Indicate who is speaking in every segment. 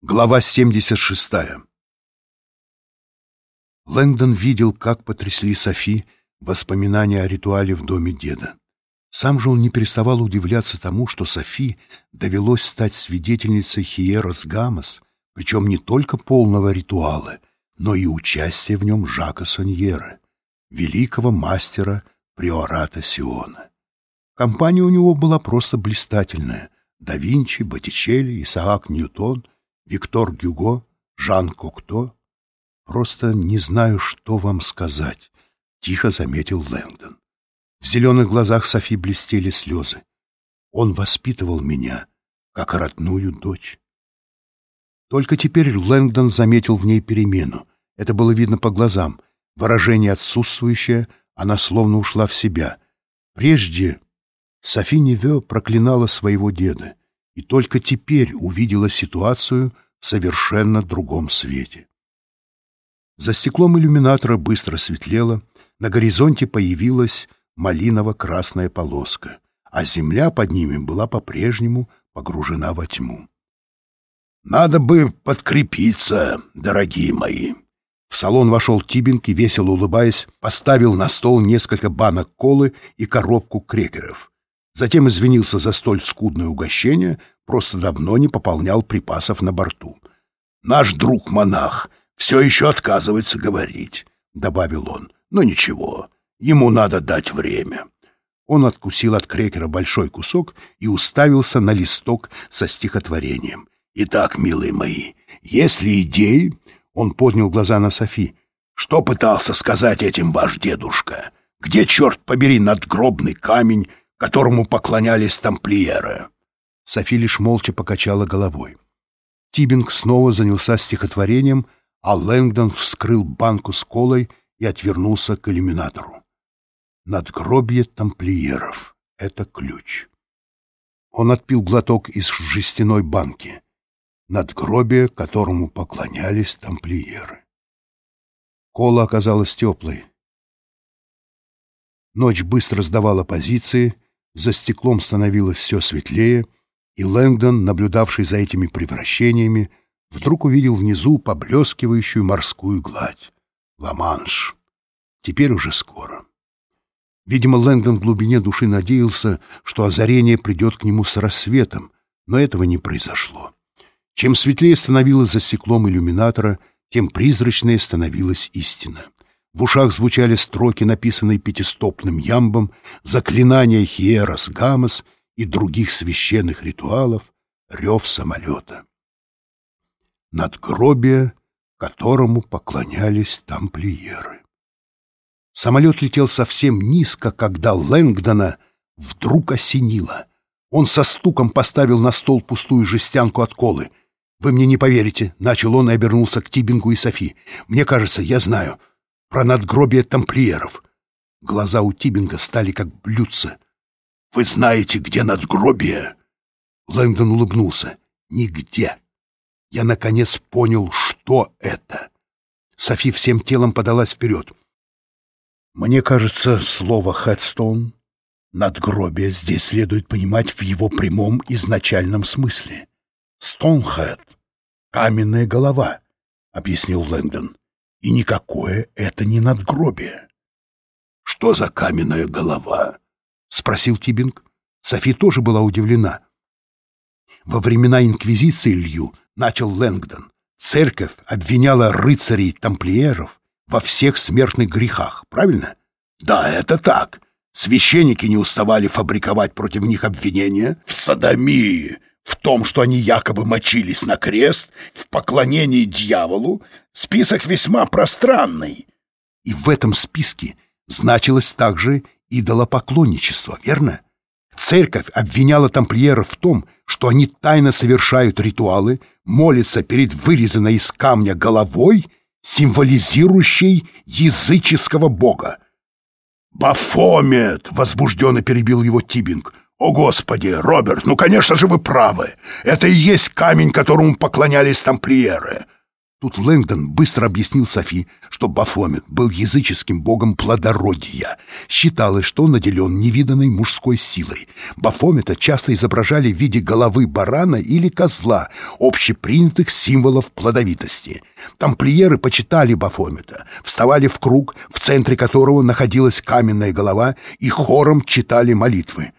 Speaker 1: Глава 76 Лэнгдон видел, как потрясли Софи воспоминания о ритуале в доме деда. Сам же он не переставал удивляться тому, что Софи довелось стать свидетельницей Хиерос Гамас, причем не только полного ритуала, но и участия в нем Жака Соньера, великого мастера приората Сиона. Компания у него была просто блистательная — да Винчи, Боттичелли, Исаак Ньютон — Виктор Гюго, Жан Кокто. Просто не знаю, что вам сказать, — тихо заметил Лэнгдон. В зеленых глазах Софи блестели слезы. Он воспитывал меня, как родную дочь. Только теперь Лэнгдон заметил в ней перемену. Это было видно по глазам. Выражение отсутствующее, она словно ушла в себя. Прежде Софи Неве проклинала своего деда и только теперь увидела ситуацию в совершенно другом свете. За стеклом иллюминатора быстро светлело, на горизонте появилась малиново-красная полоска, а земля под ними была по-прежнему погружена во тьму.
Speaker 2: «Надо бы подкрепиться, дорогие мои!»
Speaker 1: В салон вошел Тибинг и, весело улыбаясь, поставил на стол несколько банок колы и коробку крекеров. Затем извинился за столь скудное угощение, просто давно не пополнял припасов на борту.
Speaker 2: «Наш друг-монах все еще отказывается говорить», — добавил он. «Но ничего, ему надо дать время».
Speaker 1: Он откусил от крекера большой кусок и уставился на листок со стихотворением.
Speaker 2: «Итак, милые мои, если идеи...» Он поднял глаза на Софи. «Что пытался сказать этим ваш дедушка? Где, черт побери, надгробный камень, которому поклонялись тамплиеры.
Speaker 1: Софи лишь молча покачала головой. Тибинг снова занялся стихотворением, а Лэнгдон вскрыл банку с колой и отвернулся к иллюминатору. Надгробье тамплиеров — это ключ. Он отпил глоток из жестяной банки. Надгробие, которому поклонялись тамплиеры. Кола оказалась теплой. Ночь быстро сдавала позиции — за стеклом становилось все светлее, и Лэнгдон, наблюдавший за этими превращениями, вдруг увидел внизу поблескивающую морскую гладь. Ла-Манш. Теперь уже скоро. Видимо, Лэнгдон в глубине души надеялся, что озарение придет к нему с рассветом, но этого не произошло. Чем светлее становилось за стеклом иллюминатора, тем призрачнее становилась истина. В ушах звучали строки, написанные пятистопным ямбом, заклинания Хиерос Гамас и других священных ритуалов, рев самолета. Надгробие, которому поклонялись тамплиеры. Самолет летел совсем низко, когда Лэнгдона вдруг осенило. Он со стуком поставил на стол пустую жестянку от колы. «Вы мне не поверите», — начал он и обернулся к Тибингу и Софи. «Мне кажется, я знаю про надгробие тамплиеров. Глаза у Тибинга стали как блюдца. «Вы знаете, где надгробие?» Лэндон улыбнулся. «Нигде. Я, наконец, понял, что это». Софи всем телом подалась вперед. «Мне кажется, слово «хедстоун» надгробие здесь следует понимать в его прямом изначальном смысле. «Стоунхед» — каменная голова, — объяснил Лэндон. И никакое это не надгробие. — Что за каменная голова? — спросил Тибинг. Софи тоже была удивлена. Во времена Инквизиции Илью начал Лэнгдон. Церковь обвиняла рыцарей-тамплиеров во всех смертных грехах, правильно? Да, это так. Священники не уставали фабриковать против них обвинения в садомии, в том, что они якобы мочились на крест, в поклонении дьяволу, список весьма пространный. И в этом списке значилось также идолопоклонничество, верно? Церковь обвиняла тамплиеров в том, что они тайно совершают ритуалы, молятся перед вырезанной из камня головой, символизирующей языческого бога. «Бафомет!» — возбужденно перебил его Тибинг. «О, Господи, Роберт, ну, конечно же, вы правы. Это и есть камень, которому поклонялись тамплиеры. Тут Лэнгдон быстро объяснил Софи, что Бафомет был языческим богом плодородия. Считалось, что он наделен невиданной мужской силой. Бафомета часто изображали в виде головы барана или козла, общепринятых символов плодовитости. Тамплиеры почитали Бафомета, вставали в круг, в центре которого находилась каменная голова, и хором читали молитвы.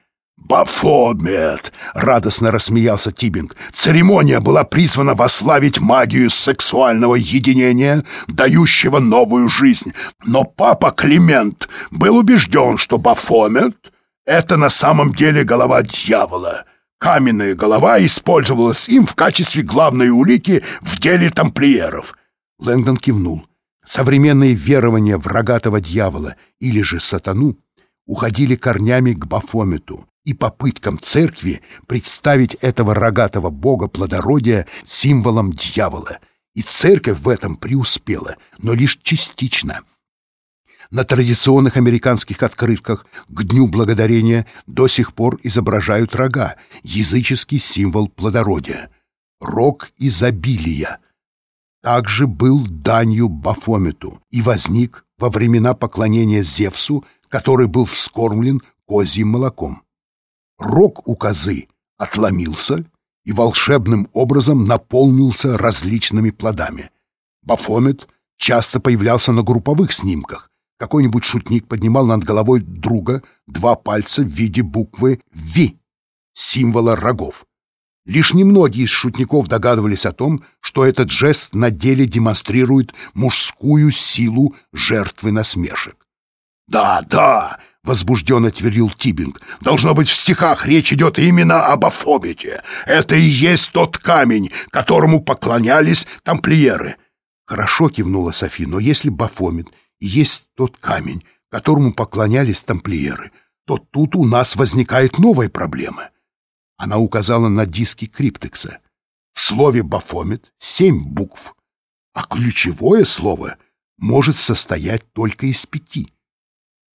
Speaker 2: «Бафомет!» — радостно рассмеялся Тибинг. «Церемония была призвана вославить магию сексуального единения, дающего новую жизнь. Но папа Климент был убежден, что Бафомет — это на самом деле голова дьявола. Каменная голова использовалась им в качестве главной улики в деле тамплиеров».
Speaker 1: Лэнгдон кивнул. Современные верования в рогатого дьявола или же сатану уходили корнями к Бафомету и попыткам церкви представить этого рогатого бога плодородия символом дьявола. И церковь в этом преуспела, но лишь частично. На традиционных американских открытках к Дню Благодарения до сих пор изображают рога, языческий символ плодородия. Рог изобилия также был данью Бафомету и возник во времена поклонения Зевсу, который был вскормлен козьим молоком рог у козы отломился и волшебным образом наполнился различными плодами. Бафомет часто появлялся на групповых снимках. Какой-нибудь шутник поднимал над головой друга два пальца в виде буквы «Ви» — символа рогов. Лишь немногие из шутников догадывались о том, что этот жест на деле демонстрирует мужскую силу жертвы насмешек.
Speaker 2: «Да, да!» — возбужденно твердил Тибинг. «Должно быть, в стихах речь идет именно об Афобите. Это и есть тот камень, которому поклонялись тамплиеры».
Speaker 1: «Хорошо», — кивнула Софи, — «но если Бафомет и есть тот камень, которому поклонялись тамплиеры, то тут у нас возникает новая проблема». Она указала на диски Криптекса. В слове «бафомет» семь букв, а ключевое слово может состоять только из пяти —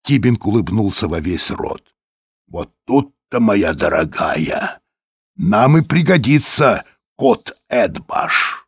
Speaker 2: Тибинг улыбнулся во весь рот. «Вот тут-то, моя дорогая, нам и пригодится кот Эдбаш».